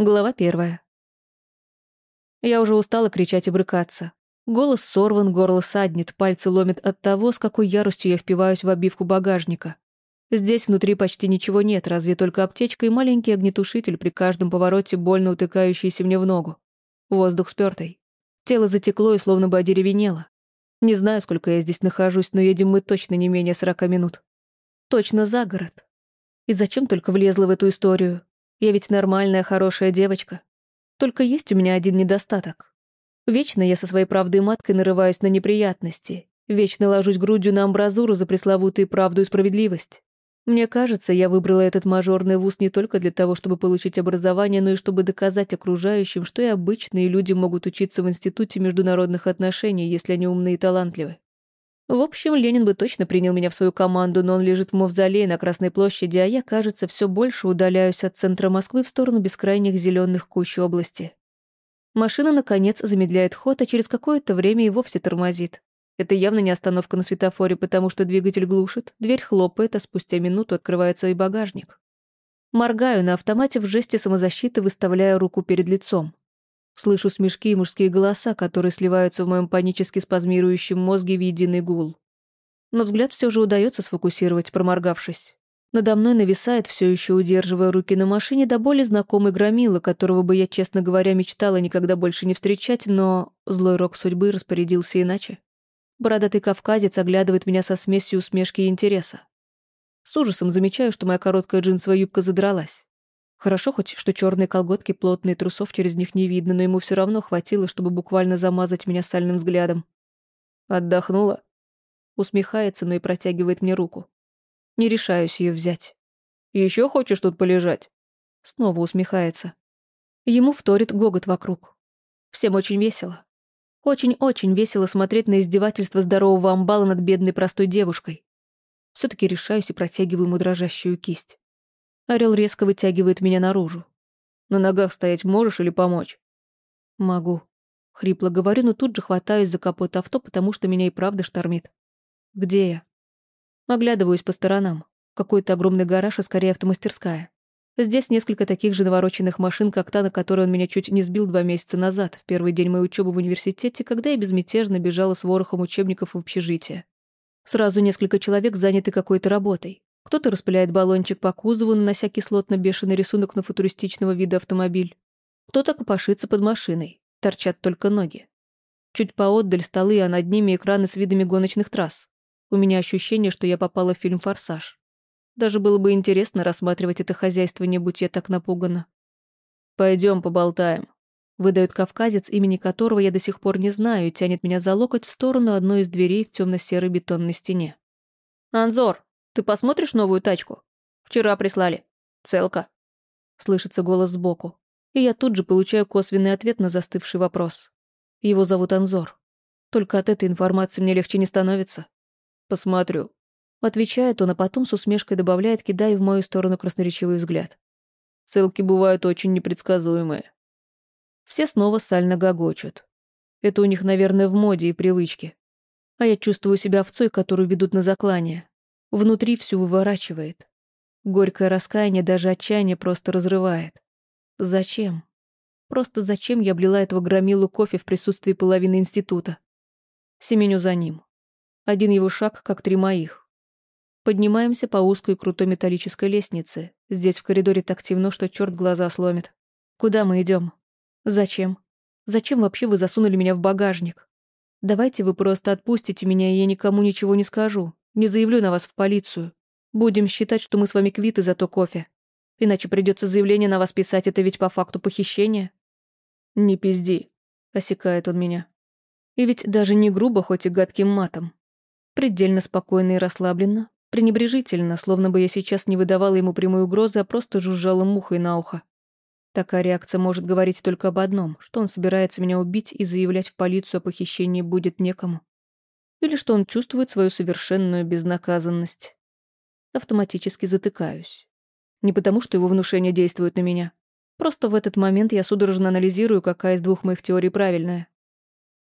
Глава первая. Я уже устала кричать и брыкаться. Голос сорван, горло саднет, пальцы ломят от того, с какой яростью я впиваюсь в обивку багажника. Здесь внутри почти ничего нет, разве только аптечка и маленький огнетушитель при каждом повороте, больно утыкающийся мне в ногу. Воздух спёртый. Тело затекло и словно бы одеревенело. Не знаю, сколько я здесь нахожусь, но едем мы точно не менее сорока минут. Точно за город. И зачем только влезла в эту историю? Я ведь нормальная, хорошая девочка. Только есть у меня один недостаток. Вечно я со своей правдой маткой нарываюсь на неприятности. Вечно ложусь грудью на амбразуру за пресловутые правду и справедливость. Мне кажется, я выбрала этот мажорный вуз не только для того, чтобы получить образование, но и чтобы доказать окружающим, что и обычные люди могут учиться в Институте международных отношений, если они умны и талантливы. В общем, Ленин бы точно принял меня в свою команду, но он лежит в мавзолее на Красной площади, а я, кажется, все больше удаляюсь от центра Москвы в сторону бескрайних зеленых кущ области. Машина, наконец, замедляет ход, а через какое-то время и вовсе тормозит. Это явно не остановка на светофоре, потому что двигатель глушит, дверь хлопает, а спустя минуту открывается и багажник. Моргаю на автомате в жесте самозащиты, выставляя руку перед лицом. Слышу смешки и мужские голоса, которые сливаются в моем панически спазмирующем мозге в единый гул. Но взгляд все же удается сфокусировать, проморгавшись. Надо мной нависает, все еще удерживая руки на машине, до боли знакомый громила, которого бы я, честно говоря, мечтала никогда больше не встречать, но злой рок судьбы распорядился иначе. Бородатый кавказец оглядывает меня со смесью усмешки и интереса. С ужасом замечаю, что моя короткая джинсовая юбка задралась. Хорошо хоть, что черные колготки, плотные трусов через них не видно, но ему все равно хватило, чтобы буквально замазать меня сальным взглядом. Отдохнула. Усмехается, но и протягивает мне руку. Не решаюсь ее взять. Еще хочешь тут полежать? Снова усмехается. Ему вторит гогот вокруг. Всем очень весело. Очень-очень весело смотреть на издевательство здорового амбала над бедной простой девушкой. Все-таки решаюсь и протягиваю ему дрожащую кисть. Орел резко вытягивает меня наружу. На ногах стоять можешь или помочь? Могу. Хрипло говорю, но тут же хватаюсь за капот авто, потому что меня и правда штормит. Где я? Оглядываюсь по сторонам. Какой-то огромный гараж, а скорее автомастерская. Здесь несколько таких же навороченных машин, как та, на которой он меня чуть не сбил два месяца назад, в первый день моей учебы в университете, когда я безмятежно бежала с ворохом учебников в общежитие. Сразу несколько человек заняты какой-то работой. Кто-то распыляет баллончик по кузову, нанося кислотно-бешеный рисунок на футуристичного вида автомобиль. Кто-то копошится под машиной. Торчат только ноги. Чуть поотдаль столы, а над ними экраны с видами гоночных трасс. У меня ощущение, что я попала в фильм «Форсаж». Даже было бы интересно рассматривать это хозяйство, не будь я так напугана. Пойдем поболтаем. Выдает кавказец, имени которого я до сих пор не знаю, и тянет меня за локоть в сторону одной из дверей в темно-серой бетонной стене. «Анзор, ты посмотришь новую тачку? Вчера прислали. Целка. Слышится голос сбоку. И я тут же получаю косвенный ответ на застывший вопрос. Его зовут Анзор. Только от этой информации мне легче не становится. Посмотрю. Отвечает он, а потом с усмешкой добавляет, кидая в мою сторону красноречивый взгляд. Целки бывают очень непредсказуемые. Все снова сально гогочут. Это у них, наверное, в моде и привычке. А я чувствую себя овцой, которую ведут на заклание. Внутри всю выворачивает. Горькое раскаяние, даже отчаяние просто разрывает. Зачем? Просто зачем я блила этого громилу кофе в присутствии половины института? Семеню за ним. Один его шаг, как три моих. Поднимаемся по узкой крутой металлической лестнице. Здесь в коридоре так темно, что черт глаза сломит. Куда мы идем? Зачем? Зачем вообще вы засунули меня в багажник? Давайте вы просто отпустите меня, и я никому ничего не скажу. Не заявлю на вас в полицию. Будем считать, что мы с вами квиты за то кофе. Иначе придется заявление на вас писать, это ведь по факту похищения. Не пизди, осекает он меня. И ведь даже не грубо, хоть и гадким матом. Предельно спокойно и расслабленно, пренебрежительно, словно бы я сейчас не выдавала ему прямой угрозы, а просто жужжала мухой на ухо. Такая реакция может говорить только об одном, что он собирается меня убить и заявлять в полицию о похищении будет некому или что он чувствует свою совершенную безнаказанность. Автоматически затыкаюсь. Не потому, что его внушение действует на меня. Просто в этот момент я судорожно анализирую, какая из двух моих теорий правильная.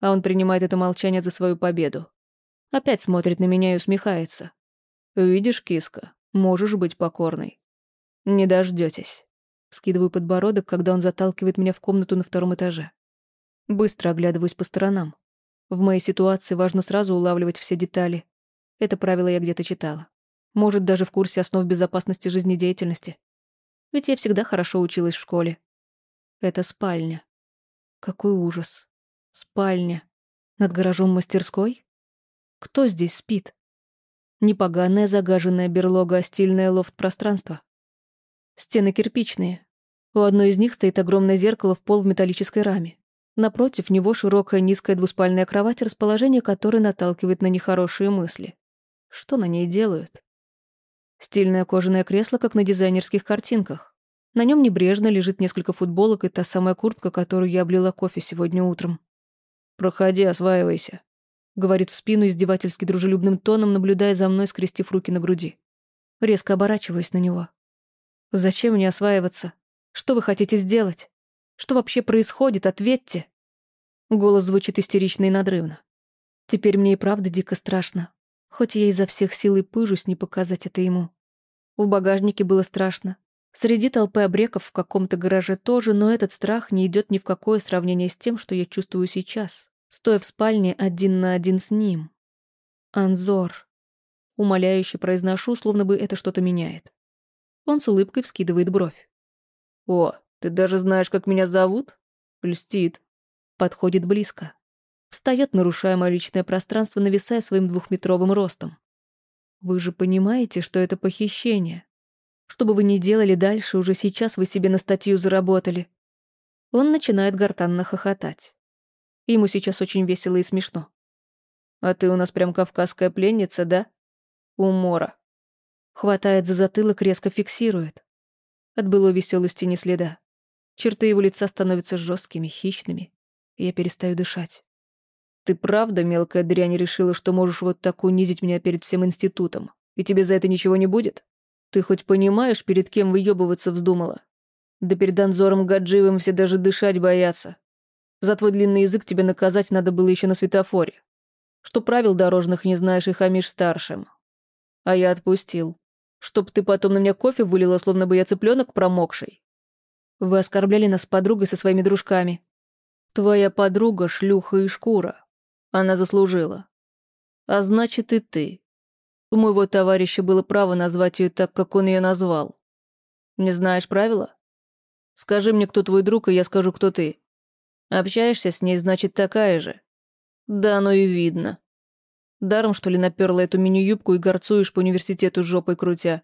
А он принимает это молчание за свою победу. Опять смотрит на меня и усмехается. «Видишь, киска, можешь быть покорной. Не дождетесь. Скидываю подбородок, когда он заталкивает меня в комнату на втором этаже. Быстро оглядываюсь по сторонам. В моей ситуации важно сразу улавливать все детали. Это правило я где-то читала. Может, даже в курсе основ безопасности жизнедеятельности. Ведь я всегда хорошо училась в школе. Это спальня. Какой ужас. Спальня. Над гаражом мастерской? Кто здесь спит? Непоганая загаженная берлога, а стильное лофт-пространство. Стены кирпичные. У одной из них стоит огромное зеркало в пол в металлической раме. Напротив него широкая низкая двуспальная кровать, расположение которой наталкивает на нехорошие мысли. Что на ней делают? Стильное кожаное кресло, как на дизайнерских картинках. На нем небрежно лежит несколько футболок и та самая куртка, которую я облила кофе сегодня утром. «Проходи, осваивайся», — говорит в спину издевательски дружелюбным тоном, наблюдая за мной, скрестив руки на груди. Резко оборачиваюсь на него. «Зачем мне осваиваться? Что вы хотите сделать?» Что вообще происходит? Ответьте!» Голос звучит истерично и надрывно. Теперь мне и правда дико страшно. Хоть я изо всех сил и пыжусь не показать это ему. В багажнике было страшно. Среди толпы обреков в каком-то гараже тоже, но этот страх не идет ни в какое сравнение с тем, что я чувствую сейчас, стоя в спальне один на один с ним. Анзор. Умоляюще произношу, словно бы это что-то меняет. Он с улыбкой вскидывает бровь. «О, ты даже знаешь, как меня зовут? Льстит. Подходит близко. Встает, нарушая мое личное пространство, нависая своим двухметровым ростом. Вы же понимаете, что это похищение. Что бы вы ни делали дальше, уже сейчас вы себе на статью заработали. Он начинает гортанно хохотать. Ему сейчас очень весело и смешно. А ты у нас прям кавказская пленница, да? Умора. Хватает за затылок, резко фиксирует. От былой веселости ни следа. Черты его лица становятся жесткими, хищными, и я перестаю дышать. Ты правда, мелкая дрянь, решила, что можешь вот так унизить меня перед всем институтом, и тебе за это ничего не будет? Ты хоть понимаешь, перед кем выебываться вздумала? Да перед Анзором Гаджиевым все даже дышать боятся. За твой длинный язык тебе наказать надо было еще на светофоре. Что правил дорожных не знаешь и хамишь старшим. А я отпустил. Чтоб ты потом на меня кофе вылила, словно бы я цыпленок промокший. Вы оскорбляли нас с подругой со своими дружками. Твоя подруга — шлюха и шкура. Она заслужила. А значит, и ты. У моего товарища было право назвать ее так, как он ее назвал. Не знаешь правила? Скажи мне, кто твой друг, и я скажу, кто ты. Общаешься с ней, значит, такая же. Да, оно и видно. Даром, что ли, наперла эту мини-юбку и горцуешь по университету жопой крутя.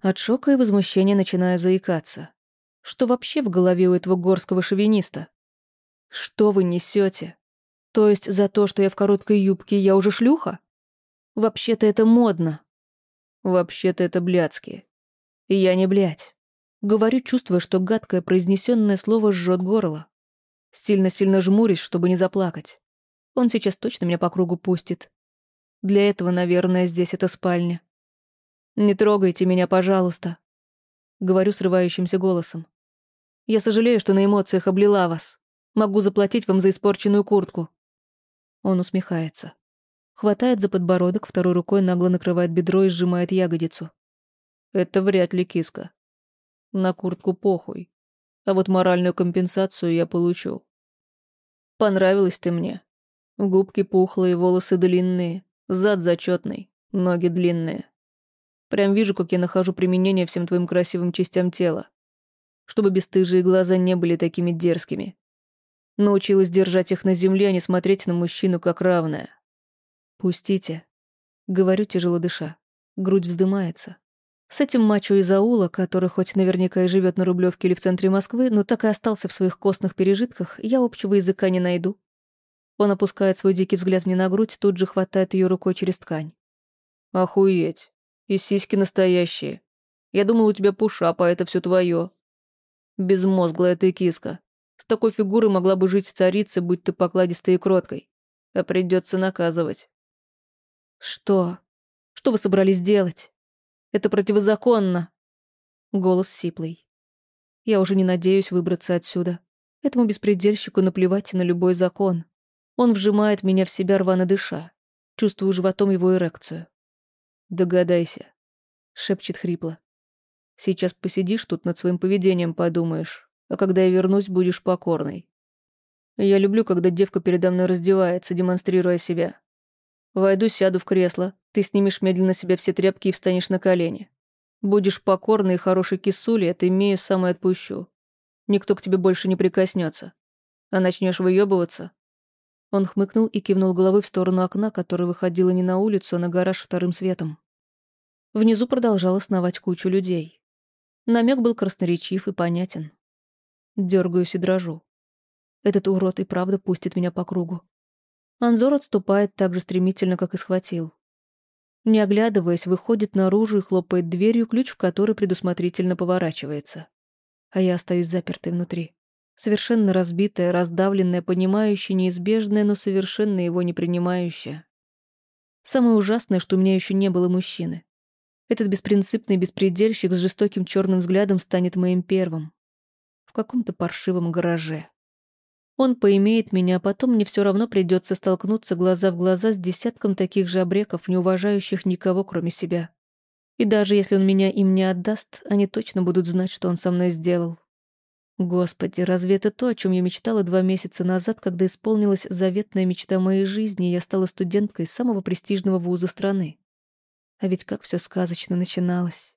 От шока и возмущения начинаю заикаться. Что вообще в голове у этого горского шовиниста? Что вы несете? То есть за то, что я в короткой юбке, я уже шлюха? Вообще-то это модно. Вообще-то это блядские. И я не блядь. Говорю, чувствуя, что гадкое произнесенное слово жжет горло. Сильно-сильно жмурюсь, чтобы не заплакать. Он сейчас точно меня по кругу пустит. Для этого, наверное, здесь это спальня. «Не трогайте меня, пожалуйста», — говорю срывающимся голосом. Я сожалею, что на эмоциях облила вас. Могу заплатить вам за испорченную куртку». Он усмехается. Хватает за подбородок, второй рукой нагло накрывает бедро и сжимает ягодицу. «Это вряд ли киска. На куртку похуй. А вот моральную компенсацию я получу. Понравилась ты мне. Губки пухлые, волосы длинные, зад зачетный, ноги длинные. Прям вижу, как я нахожу применение всем твоим красивым частям тела чтобы бесстыжие глаза не были такими дерзкими. Научилась держать их на земле, а не смотреть на мужчину как равная. «Пустите», — говорю, тяжело дыша. Грудь вздымается. С этим мачо из аула, который хоть наверняка и живет на Рублевке или в центре Москвы, но так и остался в своих костных пережитках, я общего языка не найду. Он опускает свой дикий взгляд мне на грудь, тут же хватает ее рукой через ткань. «Охуеть. И сиськи настоящие. Я думал, у тебя пушап, а это все твое. Безмозглая ты киска. С такой фигурой могла бы жить царица, будь ты покладистой и кроткой. А придется наказывать. Что? Что вы собрались делать? Это противозаконно. Голос сиплый. Я уже не надеюсь выбраться отсюда. Этому беспредельщику наплевать на любой закон. Он вжимает меня в себя рвано дыша. Чувствую животом его эрекцию. «Догадайся», — шепчет хрипло. Сейчас посидишь тут над своим поведением подумаешь, а когда я вернусь, будешь покорной. Я люблю, когда девка передо мной раздевается, демонстрируя себя. Войду, сяду в кресло, ты снимешь медленно себе все тряпки и встанешь на колени. Будешь покорной и хорошей кисулей, это имею самое отпущу. Никто к тебе больше не прикоснется. А начнешь выебываться. Он хмыкнул и кивнул головой в сторону окна, которое выходило не на улицу, а на гараж вторым светом. Внизу продолжала сновать кучу людей. Намек был красноречив и понятен. Дергаюсь и дрожу. Этот урод и правда пустит меня по кругу. Анзор отступает так же стремительно, как и схватил. Не оглядываясь, выходит наружу и хлопает дверью, ключ в которой предусмотрительно поворачивается. А я остаюсь запертой внутри. Совершенно разбитая, раздавленная, понимающая неизбежное, но совершенно его не принимающая. Самое ужасное, что у меня еще не было мужчины. Этот беспринципный беспредельщик с жестоким черным взглядом станет моим первым. В каком-то паршивом гараже. Он поимеет меня, а потом мне все равно придется столкнуться глаза в глаза с десятком таких же обреков, не уважающих никого, кроме себя. И даже если он меня им не отдаст, они точно будут знать, что он со мной сделал. Господи, разве это то, о чем я мечтала два месяца назад, когда исполнилась заветная мечта моей жизни, и я стала студенткой самого престижного вуза страны? А ведь как все сказочно начиналось.